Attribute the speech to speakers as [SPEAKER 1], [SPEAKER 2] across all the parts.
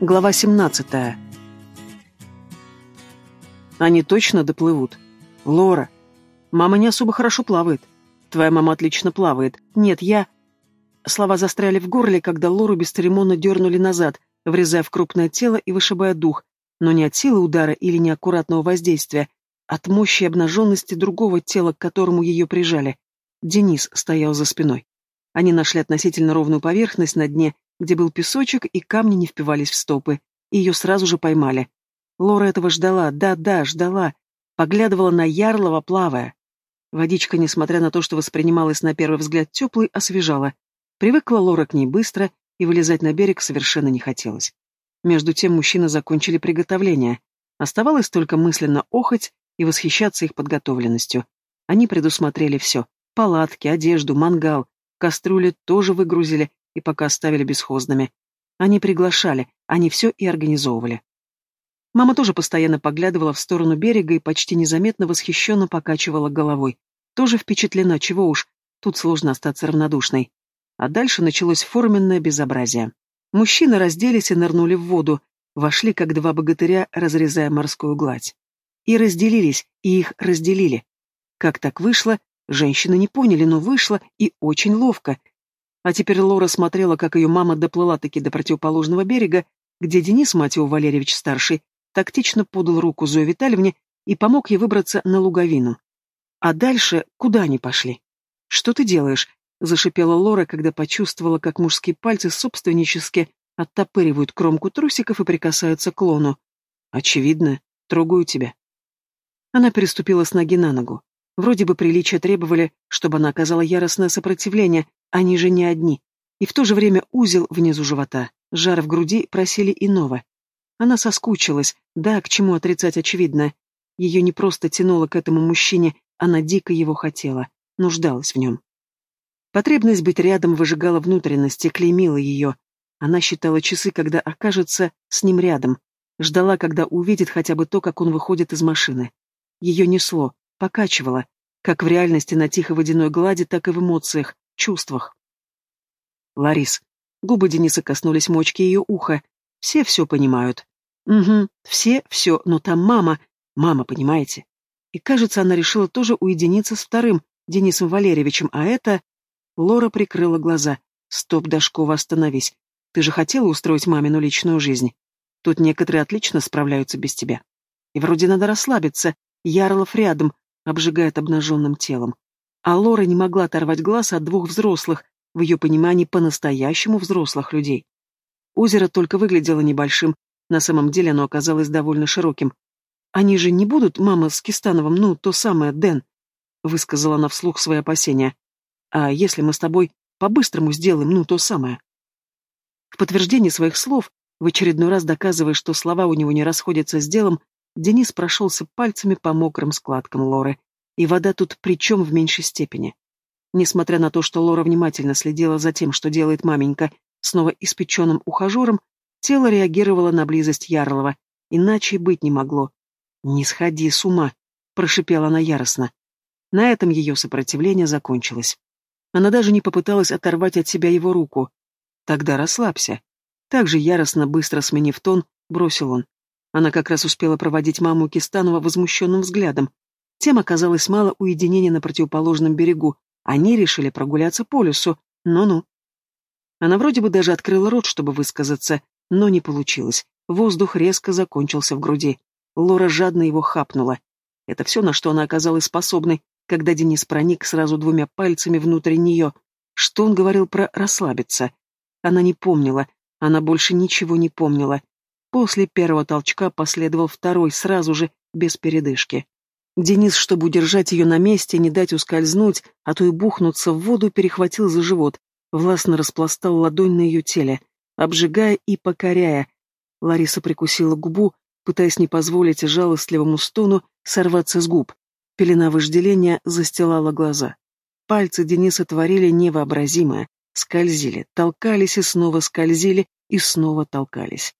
[SPEAKER 1] Глава 17. Они точно доплывут. Лора. Мама не особо хорошо плавает. Твоя мама отлично плавает. Нет, я... Слова застряли в горле, когда Лору бесцеремонно дернули назад, врезая в крупное тело и вышибая дух, но не от силы удара или неаккуратного воздействия, от мощи и обнаженности другого тела, к которому ее прижали. Денис стоял за спиной. Они нашли относительно ровную поверхность на дне, где был песочек, и камни не впивались в стопы. И ее сразу же поймали. Лора этого ждала, да-да, ждала. Поглядывала на Ярлова, плавая. Водичка, несмотря на то, что воспринималась на первый взгляд теплой, освежала. Привыкла Лора к ней быстро, и вылезать на берег совершенно не хотелось. Между тем мужчины закончили приготовление. Оставалось только мысленно охоть и восхищаться их подготовленностью. Они предусмотрели все. Палатки, одежду, мангал, кастрюли тоже выгрузили и пока оставили бесхозными. Они приглашали, они все и организовывали. Мама тоже постоянно поглядывала в сторону берега и почти незаметно восхищенно покачивала головой. Тоже впечатлена, чего уж, тут сложно остаться равнодушной. А дальше началось форменное безобразие. Мужчины разделись и нырнули в воду, вошли, как два богатыря, разрезая морскую гладь. И разделились, и их разделили. Как так вышло, женщины не поняли, но вышло и очень ловко. А теперь Лора смотрела, как ее мама доплыла-таки до противоположного берега, где Денис, мать его Валерьевич-старший, тактично подал руку Зое Витальевне и помог ей выбраться на луговину. А дальше куда они пошли? «Что ты делаешь?» — зашипела Лора, когда почувствовала, как мужские пальцы собственнически оттопыривают кромку трусиков и прикасаются к лону. «Очевидно, трогаю тебя». Она переступила с ноги на ногу. Вроде бы приличия требовали, чтобы она оказала яростное сопротивление, они же не одни. И в то же время узел внизу живота, жар в груди просили иного. Она соскучилась, да, к чему отрицать очевидно. Ее не просто тянуло к этому мужчине, она дико его хотела, нуждалась в нем. Потребность быть рядом выжигала внутренности, клеймила ее. Она считала часы, когда окажется с ним рядом, ждала, когда увидит хотя бы то, как он выходит из машины. Ее несло, покачивало, как в реальности на тихой водяной глади, так и в эмоциях, чувствах. Ларис. Губы Дениса коснулись мочки ее уха. Все все понимают. Угу, все, все, но там мама, мама, понимаете? И кажется, она решила тоже уединиться с вторым, Денисом Валерьевичем, а это... Лора прикрыла глаза. Стоп, Дашкова, остановись. Ты же хотела устроить мамину личную жизнь. Тут некоторые отлично справляются без тебя. И вроде надо расслабиться. Ярлов рядом, обжигает обнаженным телом. А Лора не могла оторвать глаз от двух взрослых, в ее понимании по-настоящему взрослых людей. Озеро только выглядело небольшим, на самом деле оно оказалось довольно широким. «Они же не будут, мама, с Кистановым, ну, то самое, Дэн», — высказала она вслух свои опасения. «А если мы с тобой по-быстрому сделаем, ну, то самое?» В подтверждение своих слов, в очередной раз доказывая, что слова у него не расходятся с делом, Денис прошелся пальцами по мокрым складкам Лоры. И вода тут при чем в меньшей степени. Несмотря на то, что Лора внимательно следила за тем, что делает маменька, снова испеченным ухажером, Тело реагировало на близость Ярлова, иначе быть не могло. «Не сходи с ума», — прошипела она яростно. На этом ее сопротивление закончилось. Она даже не попыталась оторвать от себя его руку. «Тогда расслабься». Так же яростно, быстро сменив тон, бросил он. Она как раз успела проводить маму Кистанова возмущенным взглядом. Тем оказалось мало уединения на противоположном берегу. Они решили прогуляться по лесу. Ну-ну. Она вроде бы даже открыла рот, чтобы высказаться, но не получилось. Воздух резко закончился в груди. Лора жадно его хапнула. Это все, на что она оказалась способной, когда Денис проник сразу двумя пальцами внутрь нее. Что он говорил про расслабиться? Она не помнила, она больше ничего не помнила. После первого толчка последовал второй, сразу же, без передышки. Денис, чтобы удержать ее на месте, не дать ускользнуть, а то и бухнуться в воду, перехватил за живот, властно распластал ладонь на ее теле обжигая и покоряя. Лариса прикусила губу, пытаясь не позволить жалостливому стону сорваться с губ. Пелена вожделения застилала глаза. Пальцы Дениса творили невообразимое, скользили, толкались и снова скользили, и снова толкались.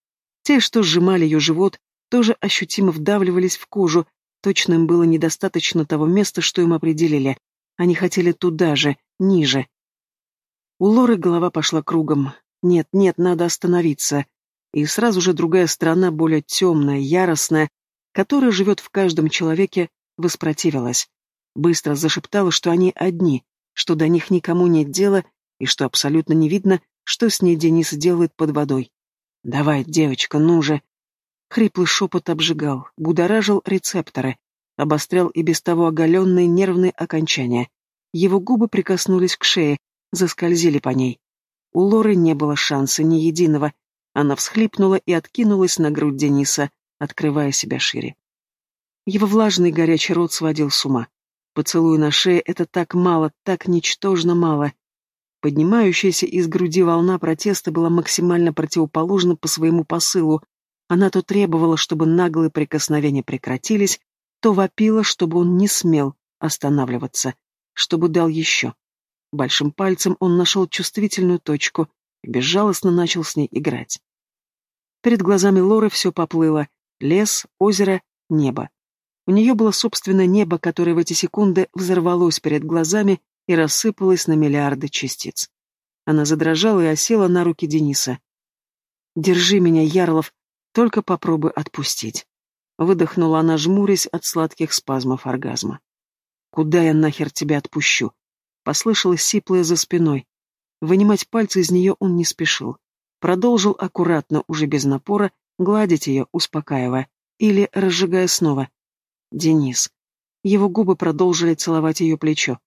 [SPEAKER 1] Те, что сжимали ее живот, тоже ощутимо вдавливались в кожу, точно им было недостаточно того места, что им определили. Они хотели туда же, ниже. У Лоры голова пошла кругом. Нет, нет, надо остановиться. и сразу же другая сторона, более темная, яростная, которая живет в каждом человеке, воспротивилась. Быстро зашептала, что они одни, что до них никому нет дела и что абсолютно не видно, что с ней Денис делает под водой. «Давай, девочка, ну же!» Хриплый шепот обжигал, будоражил рецепторы, обострял и без того оголенные нервные окончания. Его губы прикоснулись к шее, заскользили по ней. У Лоры не было шанса ни единого. Она всхлипнула и откинулась на грудь Дениса, открывая себя шире. Его влажный горячий рот сводил с ума. Поцелуй на шее — это так мало, так ничтожно мало. Поднимающаяся из груди волна протеста была максимально противоположна по своему посылу. Она то требовала, чтобы наглые прикосновения прекратились, то вопила, чтобы он не смел останавливаться, чтобы дал еще. Большим пальцем он нашел чувствительную точку и безжалостно начал с ней играть. Перед глазами Лоры все поплыло. Лес, озеро, небо. У нее было собственное небо, которое в эти секунды взорвалось перед глазами и рассыпалось на миллиарды частиц. Она задрожала и осела на руки Дениса. «Держи меня, Ярлов, только попробуй отпустить». Выдохнула она, жмурясь от сладких спазмов оргазма. «Куда я нахер тебя отпущу?» Послышалось сиплое за спиной. Вынимать пальцы из нее он не спешил. Продолжил аккуратно, уже без напора, гладить ее, успокаивая. Или разжигая снова. Денис. Его губы продолжили целовать ее плечо.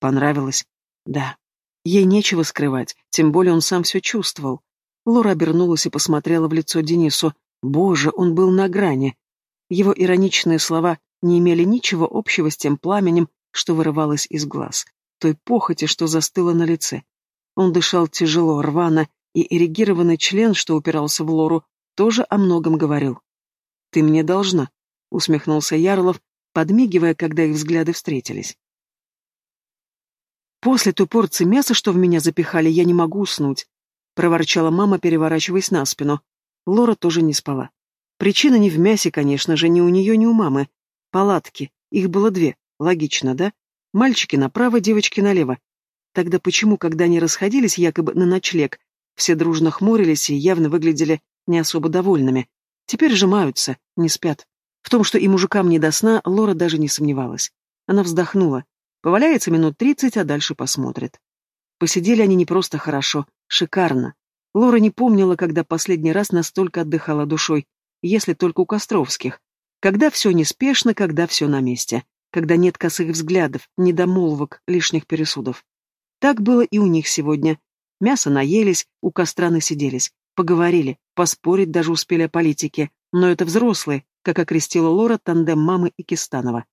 [SPEAKER 1] Понравилось? Да. Ей нечего скрывать, тем более он сам все чувствовал. Лора обернулась и посмотрела в лицо Денису. Боже, он был на грани. Его ироничные слова не имели ничего общего с тем пламенем, что вырывалось из глаз той похоти, что застыла на лице. Он дышал тяжело, рвано, и эрегированный член, что упирался в лору, тоже о многом говорил. «Ты мне должна», — усмехнулся Ярлов, подмигивая, когда их взгляды встретились. «После той порции мяса, что в меня запихали, я не могу уснуть», — проворчала мама, переворачиваясь на спину. Лора тоже не спала. Причина не в мясе, конечно же, ни у нее, ни у мамы. Палатки. Их было две. Логично, да? Мальчики направо, девочки налево. Тогда почему, когда они расходились якобы на ночлег, все дружно хмурились и явно выглядели не особо довольными? Теперь сжимаются, не спят. В том, что и мужикам не до сна, Лора даже не сомневалась. Она вздохнула. Поваляется минут тридцать, а дальше посмотрит. Посидели они не просто хорошо, шикарно. Лора не помнила, когда последний раз настолько отдыхала душой, если только у Костровских. Когда все неспешно, когда все на месте когда нет косых взглядов, недомолвок, лишних пересудов. Так было и у них сегодня. Мясо наелись, у костра насиделись, поговорили, поспорить даже успели о политике, но это взрослые, как окрестила Лора тандем мамы и Кистанова.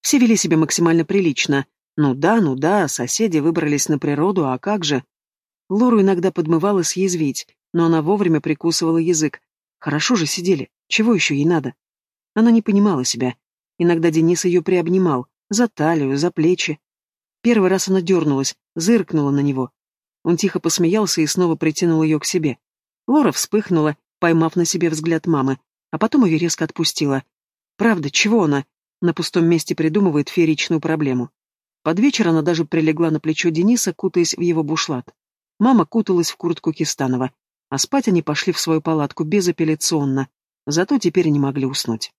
[SPEAKER 1] Все вели себя максимально прилично. Ну да, ну да, соседи выбрались на природу, а как же? Лору иногда подмывало съязвить, но она вовремя прикусывала язык. Хорошо же сидели, чего еще ей надо? Она не понимала себя, Иногда Денис ее приобнимал, за талию, за плечи. Первый раз она дернулась, зыркнула на него. Он тихо посмеялся и снова притянул ее к себе. Лора вспыхнула, поймав на себе взгляд мамы, а потом ее резко отпустила. Правда, чего она? На пустом месте придумывает фееричную проблему. Под вечер она даже прилегла на плечо Дениса, кутаясь в его бушлат. Мама куталась в куртку Кистанова, а спать они пошли в свою палатку безапелляционно, зато теперь не могли уснуть.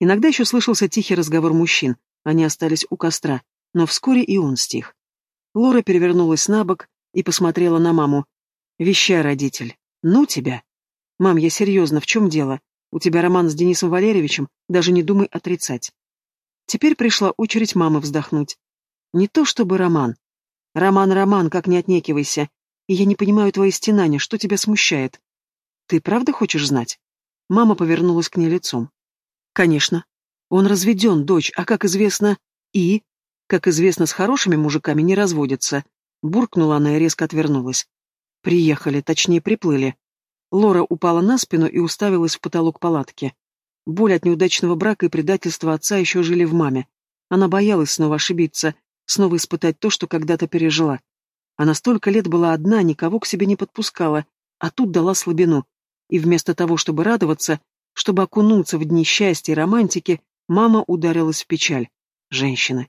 [SPEAKER 1] Иногда еще слышался тихий разговор мужчин, они остались у костра, но вскоре и он стих. Лора перевернулась на бок и посмотрела на маму. «Вещай, родитель. Ну тебя!» «Мам, я серьезно, в чем дело? У тебя роман с Денисом Валерьевичем, даже не думай отрицать». Теперь пришла очередь мамы вздохнуть. «Не то чтобы роман. Роман, роман, как не отнекивайся. И я не понимаю твои стенания, что тебя смущает. Ты правда хочешь знать?» Мама повернулась к ней лицом. Конечно. Он разведен, дочь, а, как известно, и... Как известно, с хорошими мужиками не разводятся. Буркнула она и резко отвернулась. Приехали, точнее, приплыли. Лора упала на спину и уставилась в потолок палатки. Боль от неудачного брака и предательства отца еще жили в маме. Она боялась снова ошибиться, снова испытать то, что когда-то пережила. Она столько лет была одна, никого к себе не подпускала, а тут дала слабину. И вместо того, чтобы радоваться, чтобы окунуться в дни счастья и романтики, мама ударилась в печаль. Женщины.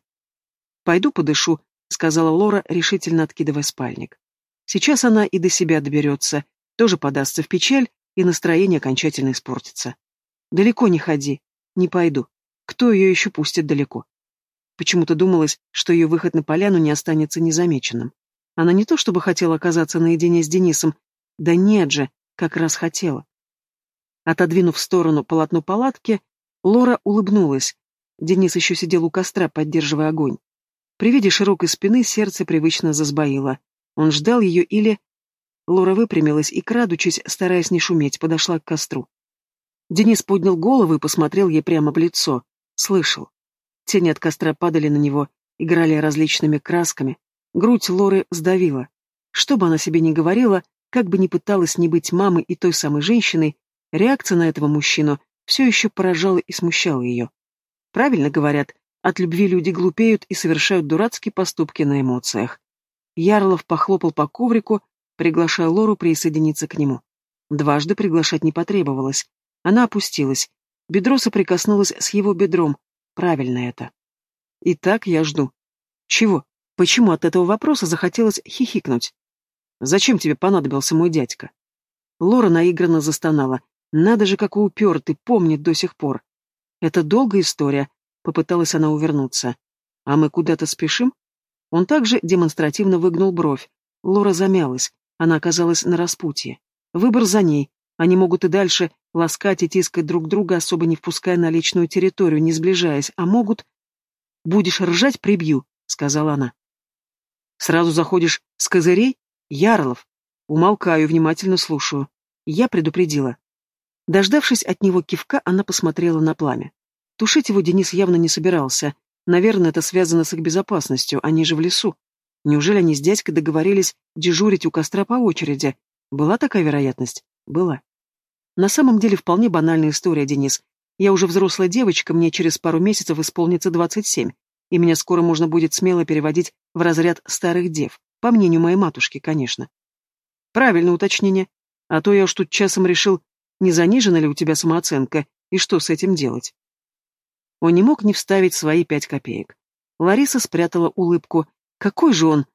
[SPEAKER 1] «Пойду подышу», — сказала Лора, решительно откидывая спальник. Сейчас она и до себя доберется, тоже подастся в печаль, и настроение окончательно испортится. Далеко не ходи. Не пойду. Кто ее еще пустит далеко? Почему-то думалось, что ее выход на поляну не останется незамеченным. Она не то чтобы хотела оказаться наедине с Денисом, да нет же, как раз хотела. Отодвинув в сторону полотно палатки, Лора улыбнулась. Денис еще сидел у костра, поддерживая огонь. При виде широкой спины сердце привычно засбоило. Он ждал ее или... Лора выпрямилась и, крадучись, стараясь не шуметь, подошла к костру. Денис поднял голову и посмотрел ей прямо в лицо. Слышал. Тени от костра падали на него, играли различными красками. Грудь Лоры сдавила. Что бы она себе ни говорила, как бы ни пыталась не быть мамой и той самой женщиной, реакция на этого мужчину все еще поражала и смущала ее. Правильно говорят, от любви люди глупеют и совершают дурацкие поступки на эмоциях. Ярлов похлопал по коврику, приглашая Лору присоединиться к нему. Дважды приглашать не потребовалось. Она опустилась. Бедро соприкоснулось с его бедром, Правильно это. Итак, я жду. Чего? Почему от этого вопроса захотелось хихикнуть? Зачем тебе понадобился мой дядька? Лора наигранно застонала. Надо же, какой упертый, помнит до сих пор. Это долгая история, попыталась она увернуться. А мы куда-то спешим? Он также демонстративно выгнул бровь. Лора замялась. Она оказалась на распутье. Выбор за ней. Они могут и дальше ласкать и тискать друг друга, особо не впуская на личную территорию, не сближаясь, а могут... «Будешь ржать, прибью», — сказала она. «Сразу заходишь с козырей? Ярлов!» Умолкаю, внимательно слушаю. Я предупредила. Дождавшись от него кивка, она посмотрела на пламя. Тушить его Денис явно не собирался. Наверное, это связано с их безопасностью, они же в лесу. Неужели они с дядькой договорились дежурить у костра по очереди? Была такая вероятность? Была. На самом деле вполне банальная история, Денис. Я уже взрослая девочка, мне через пару месяцев исполнится 27, и меня скоро можно будет смело переводить в разряд старых дев, по мнению моей матушки, конечно. Правильное уточнение. А то я уж тут часом решил, не занижена ли у тебя самооценка, и что с этим делать. Он не мог не вставить свои пять копеек. Лариса спрятала улыбку. Какой же он?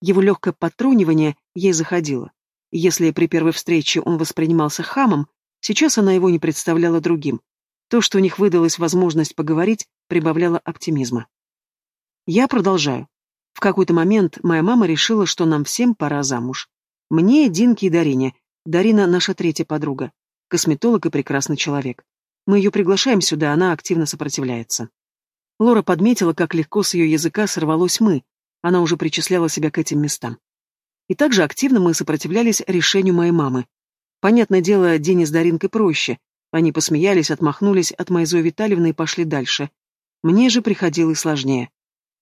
[SPEAKER 1] Его легкое подтрунивание ей заходило. Если при первой встрече он воспринимался хамом, Сейчас она его не представляла другим. То, что у них выдалась возможность поговорить, прибавляло оптимизма. Я продолжаю. В какой-то момент моя мама решила, что нам всем пора замуж. Мне, Динке и Дарине. Дарина — наша третья подруга. Косметолог и прекрасный человек. Мы ее приглашаем сюда, она активно сопротивляется. Лора подметила, как легко с ее языка сорвалось «мы». Она уже причисляла себя к этим местам. И также активно мы сопротивлялись решению моей мамы. Понятное дело, Дене с Даринкой проще. Они посмеялись, отмахнулись от моей Зои Витальевны и пошли дальше. Мне же приходилось сложнее.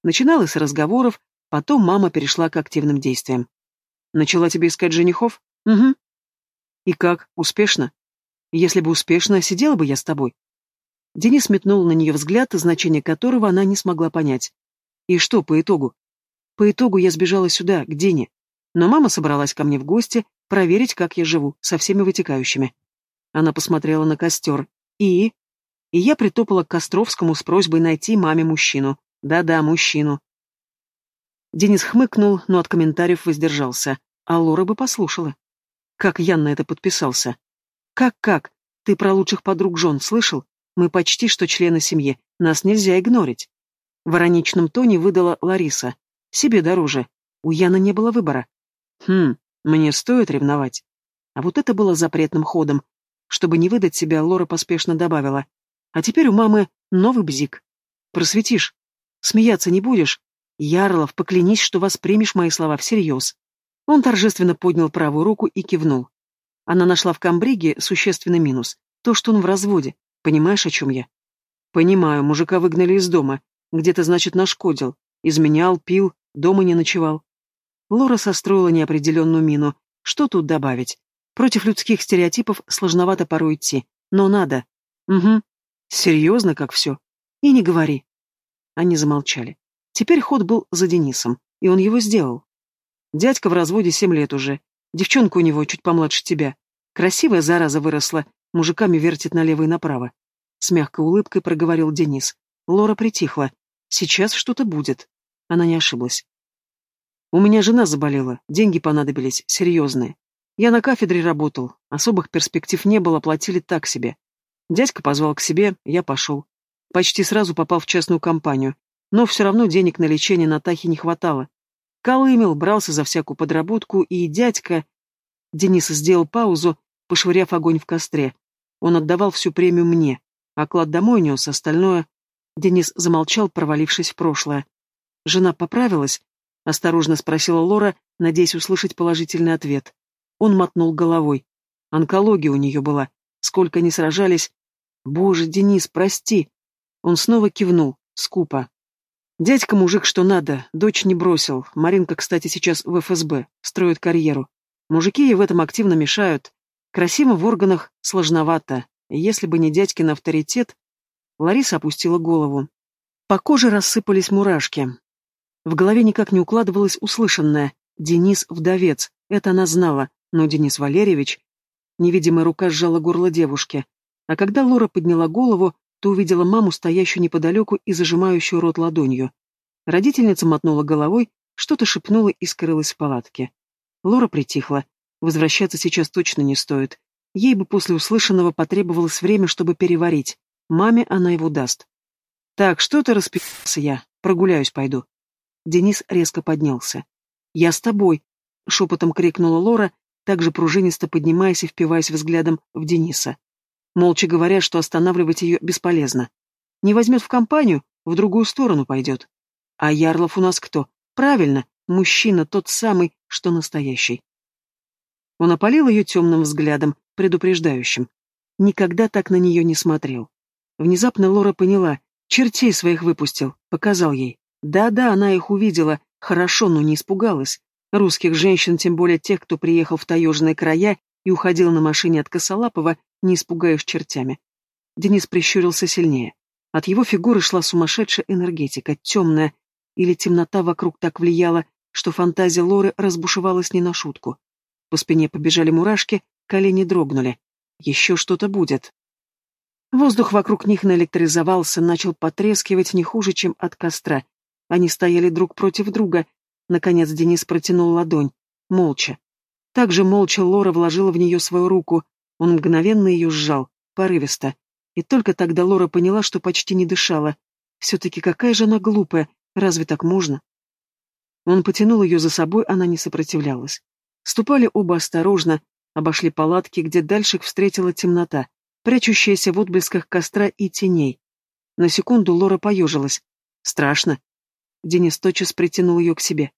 [SPEAKER 1] Начиналось с разговоров, потом мама перешла к активным действиям. Начала тебе искать женихов? Угу. И как, успешно? Если бы успешно, сидела бы я с тобой. Денис метнул на нее взгляд, значение которого она не смогла понять. И что по итогу? По итогу я сбежала сюда, к Дене. Но мама собралась ко мне в гости, проверить, как я живу, со всеми вытекающими. Она посмотрела на костер. И? И я притопала к Костровскому с просьбой найти маме мужчину. Да-да, мужчину. Денис хмыкнул, но от комментариев воздержался. А Лора бы послушала. Как Ян на это подписался? Как-как? Ты про лучших подруг жен слышал? Мы почти что члены семьи. Нас нельзя игнорить. В ироничном тоне выдала Лариса. Себе дороже. У Яна не было выбора. Хм, мне стоит ревновать. А вот это было запретным ходом. Чтобы не выдать себя, Лора поспешно добавила. А теперь у мамы новый бзик. Просветишь. Смеяться не будешь. Ярлов, поклянись, что воспримешь мои слова всерьез. Он торжественно поднял правую руку и кивнул. Она нашла в комбриге существенный минус. То, что он в разводе. Понимаешь, о чем я? Понимаю, мужика выгнали из дома. Где-то, значит, нашкодил. Изменял, пил, дома не ночевал. Лора состроила неопределенную мину. Что тут добавить? Против людских стереотипов сложновато порой идти. Но надо. Угу. Серьезно, как все. И не говори. Они замолчали. Теперь ход был за Денисом, и он его сделал. Дядька в разводе семь лет уже. Девчонка у него чуть помладше тебя. Красивая зараза выросла, мужиками вертит налево и направо. С мягкой улыбкой проговорил Денис. Лора притихла. Сейчас что-то будет. Она не ошиблась. У меня жена заболела, деньги понадобились, серьезные. Я на кафедре работал, особых перспектив не было, платили так себе. Дядька позвал к себе, я пошел. Почти сразу попал в частную компанию, но все равно денег на лечение Натахи не хватало. Колымел, брался за всякую подработку, и дядька... Денис сделал паузу, пошвыряв огонь в костре. Он отдавал всю премию мне, а клад домой нес, остальное... Денис замолчал, провалившись в прошлое. «Жена поправилась?» — осторожно спросила Лора, надеясь услышать положительный ответ. Он мотнул головой. Онкология у нее была. Сколько не сражались. «Боже, Денис, прости!» Он снова кивнул, скупо. Дядька мужик что надо, дочь не бросил. Маринка, кстати, сейчас в ФСБ, строит карьеру. Мужики ей в этом активно мешают. Красиво в органах сложновато. Если бы не дядькин авторитет... Лариса опустила голову. По коже рассыпались мурашки. В голове никак не укладывалось услышанное. Денис — вдовец. Это она знала. Но Денис Валерьевич... Невидимая рука сжала горло девушки. А когда Лора подняла голову, то увидела маму, стоящую неподалеку и зажимающую рот ладонью. Родительница мотнула головой, что-то шепнула и скрылась в палатке. Лора притихла. Возвращаться сейчас точно не стоит. Ей бы после услышанного потребовалось время, чтобы переварить. Маме она его даст. «Так, что ты распи***ся я? Прогуляюсь пойду». Денис резко поднялся. «Я с тобой», — шепотом крикнула Лора, также пружинисто поднимаясь и впиваясь взглядом в Дениса молча говоря, что останавливать ее бесполезно. Не возьмет в компанию, в другую сторону пойдет. А Ярлов у нас кто? Правильно, мужчина тот самый, что настоящий. Он опалил ее темным взглядом, предупреждающим. Никогда так на нее не смотрел. Внезапно Лора поняла, чертей своих выпустил, показал ей. Да-да, она их увидела, хорошо, но не испугалась. Русских женщин, тем более тех, кто приехал в таежные края и уходил на машине от Косолапова, не испугаешь чертями. Денис прищурился сильнее. От его фигуры шла сумасшедшая энергетика, темная, или темнота вокруг так влияла, что фантазия Лоры разбушевалась не на шутку. По спине побежали мурашки, колени дрогнули. Еще что-то будет. Воздух вокруг них наэлектризовался, начал потрескивать не хуже, чем от костра. Они стояли друг против друга. Наконец Денис протянул ладонь. Молча. Также молча Лора вложила в нее свою руку, он мгновенно ее сжал, порывисто. И только тогда Лора поняла, что почти не дышала. Все-таки какая же она глупая, разве так можно? Он потянул ее за собой, она не сопротивлялась. Ступали оба осторожно, обошли палатки, где дальше их встретила темнота, прячущаяся в отблесках костра и теней. На секунду Лора поежилась. Страшно. Денис тотчас притянул ее к себе.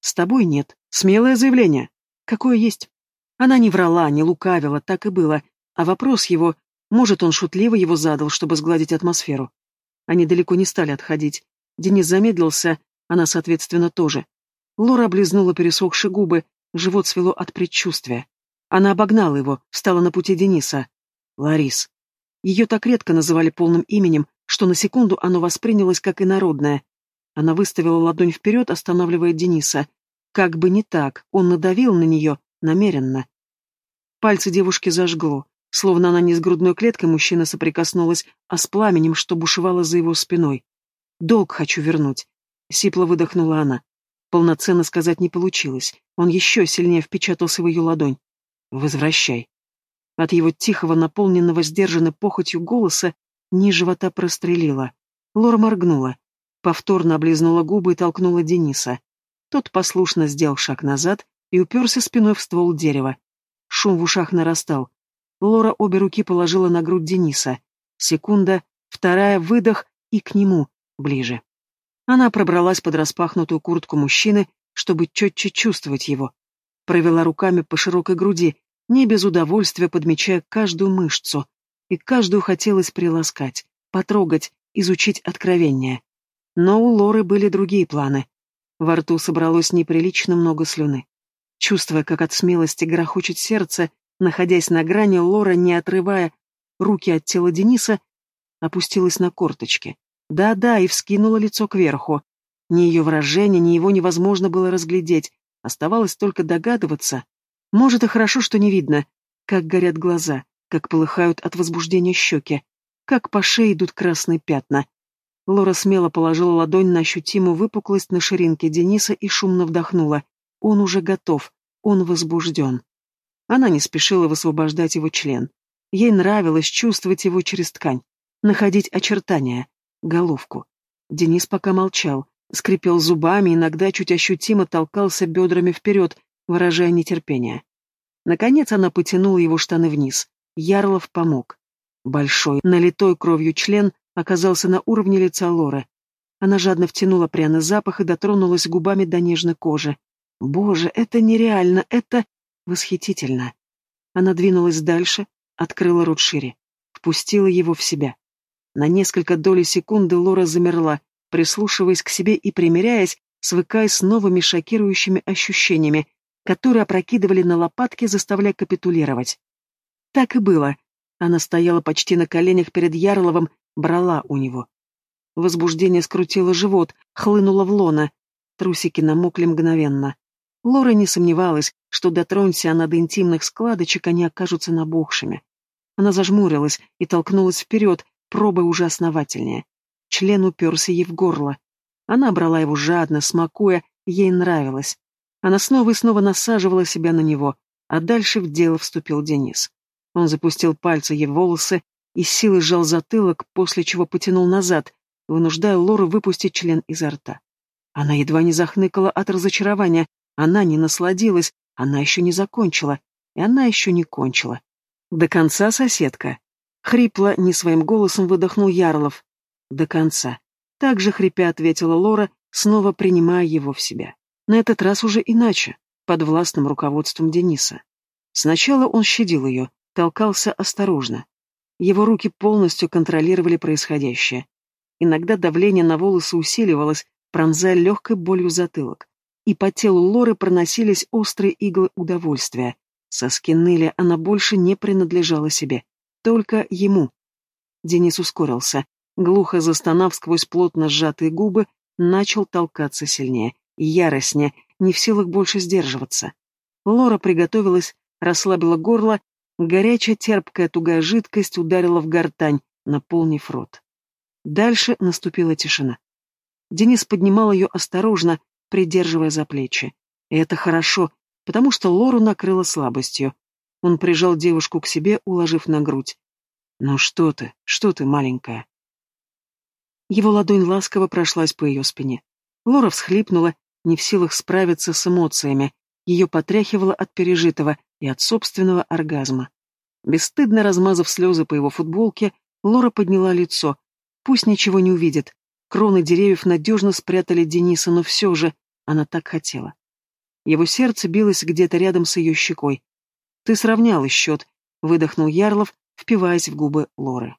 [SPEAKER 1] «С тобой нет. Смелое заявление. Какое есть?» Она не врала, не лукавила, так и было, а вопрос его, может, он шутливо его задал, чтобы сгладить атмосферу. Они далеко не стали отходить. Денис замедлился, она, соответственно, тоже. Лора облизнула пересохшие губы, живот свело от предчувствия. Она обогнала его, встала на пути Дениса. Ларис. Ее так редко называли полным именем, что на секунду оно воспринялось как инородное. Она выставила ладонь вперед, останавливая Дениса. Как бы не так, он надавил на нее, Намеренно. Пальцы девушки зажгло, словно она не с грудной клеткой мужчина соприкоснулась, а с пламенем, что бушевало за его спиной. «Долг хочу вернуть», — сипло выдохнула она. Полноценно сказать не получилось. Он еще сильнее впечатался в ее ладонь. «Возвращай». От его тихого, наполненного сдержанной похотью голоса низ живота прострелила. Лора моргнула. Повторно облизнула губы и толкнула Дениса. Тот послушно сделал шаг назад, и уперся спиной в ствол дерева. Шум в ушах нарастал. Лора обе руки положила на грудь Дениса. Секунда, вторая, выдох и к нему, ближе. Она пробралась под распахнутую куртку мужчины, чтобы четче чувствовать его. Провела руками по широкой груди, не без удовольствия подмечая каждую мышцу. И каждую хотелось приласкать, потрогать, изучить откровение. Но у Лоры были другие планы. Во рту собралось неприлично много слюны. Чувствуя, как от смелости грохочет сердце, находясь на грани, Лора, не отрывая руки от тела Дениса, опустилась на корточки. Да-да, и вскинула лицо кверху. Ни ее выражение, ни его невозможно было разглядеть. Оставалось только догадываться. Может, и хорошо, что не видно, как горят глаза, как полыхают от возбуждения щеки, как по шее идут красные пятна. Лора смело положила ладонь на ощутимую выпуклость на ширинке Дениса и шумно вдохнула. Он уже готов, он возбужден. Она не спешила высвобождать его член. Ей нравилось чувствовать его через ткань, находить очертания, головку. Денис пока молчал, скрипел зубами, иногда чуть ощутимо толкался бедрами вперед, выражая нетерпение. Наконец она потянула его штаны вниз. Ярлов помог. Большой, налитой кровью член оказался на уровне лица Лоры. Она жадно втянула пряный запах и дотронулась губами до нежной кожи. Боже, это нереально, это восхитительно. Она двинулась дальше, открыла рот шире, впустила его в себя. На несколько долей секунды Лора замерла, прислушиваясь к себе и примиряясь, свыкаясь с новыми шокирующими ощущениями, которые опрокидывали на лопатки, заставляя капитулировать. Так и было. Она стояла почти на коленях перед Ярловым, брала у него. Возбуждение скрутило живот, хлынуло в лона. Трусики намокли мгновенно. Лора не сомневалась, что дотронься она до интимных складочек, они окажутся набухшими. Она зажмурилась и толкнулась вперед, пробуя уже основательнее. Член уперся ей в горло. Она брала его жадно, смакуя, ей нравилось. Она снова и снова насаживала себя на него, а дальше в дело вступил Денис. Он запустил пальцы ей в волосы и силой сжал затылок, после чего потянул назад, вынуждая Лору выпустить член изо рта. Она едва не захныкала от разочарования, она не насладилась, она еще не закончила, и она еще не кончила. До конца, соседка. Хрипло, не своим голосом выдохнул Ярлов. До конца. Так же хрипя ответила Лора, снова принимая его в себя. На этот раз уже иначе, под властным руководством Дениса. Сначала он щадил ее, толкался осторожно. Его руки полностью контролировали происходящее. Иногда давление на волосы усиливалось, пронзая легкой болью затылок. И по телу Лоры проносились острые иглы удовольствия. Соски ныли, она больше не принадлежала себе. Только ему. Денис ускорился. Глухо застонав сквозь плотно сжатые губы, начал толкаться сильнее, яростнее, не в силах больше сдерживаться. Лора приготовилась, расслабила горло, горячая терпкая тугая жидкость ударила в гортань, наполнив рот. Дальше наступила тишина. Денис поднимал ее осторожно, придерживая за плечи. И это хорошо, потому что Лору накрыло слабостью. Он прижал девушку к себе, уложив на грудь. «Ну что ты, что ты, маленькая?» Его ладонь ласково прошлась по ее спине. Лора всхлипнула, не в силах справиться с эмоциями. Ее потряхивало от пережитого и от собственного оргазма. Бесстыдно размазав слезы по его футболке, Лора подняла лицо. Пусть ничего не увидит. Кроны деревьев надежно спрятали Дениса, но все же она так хотела. Его сердце билось где-то рядом с ее щекой. «Ты сравняла счет», — выдохнул Ярлов, впиваясь в губы Лоры.